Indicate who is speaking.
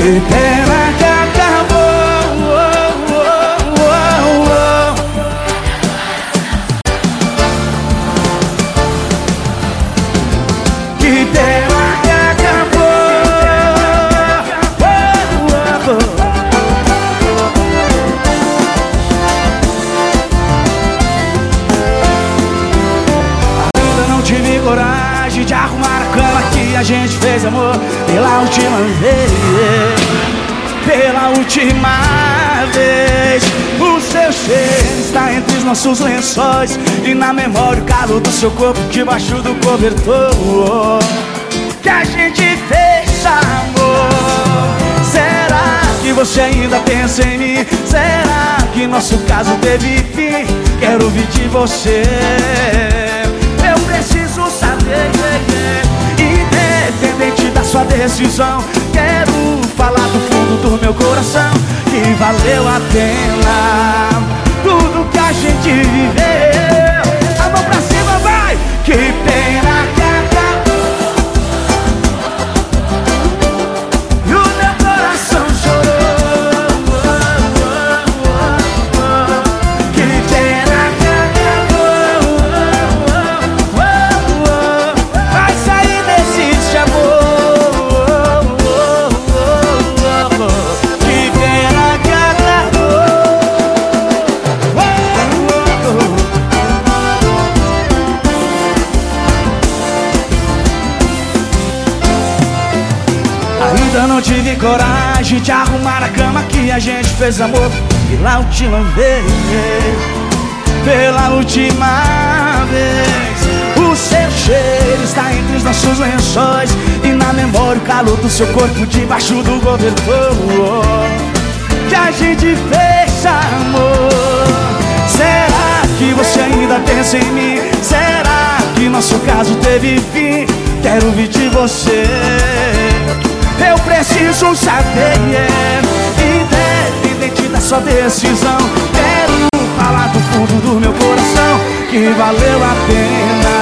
Speaker 1: Que que acabou oh, oh, oh, Que pena que acabou Ainda não tive coragem de arrumar a cama que a gente fez amor última vez. Pela última vez, o seu cheiro está entre os nossos lençóis e na memória o calor do seu corpo debaixo do cobertor. Que a gente fez amor. Será que você ainda pensa em mim? Será que nosso caso teve fim? Quero ouvir de você. Eu preciso saber, independente decisão. Quero falar do fundo do meu coração que valeu a pena Ainda não tive coragem de arrumar a cama que a gente fez amor pela última vez, pela última vez. O seu cheiro está entre os nossos lençóis e na memória o calor do seu corpo debaixo do cobertor. Que a gente fez amor. Será que você ainda pensa em mim? Será que nosso caso teve fim? Quero ouvir de você. Eu preciso saber, yeah. independente da sua decisão. Quero falar do fundo do meu coração que valeu a pena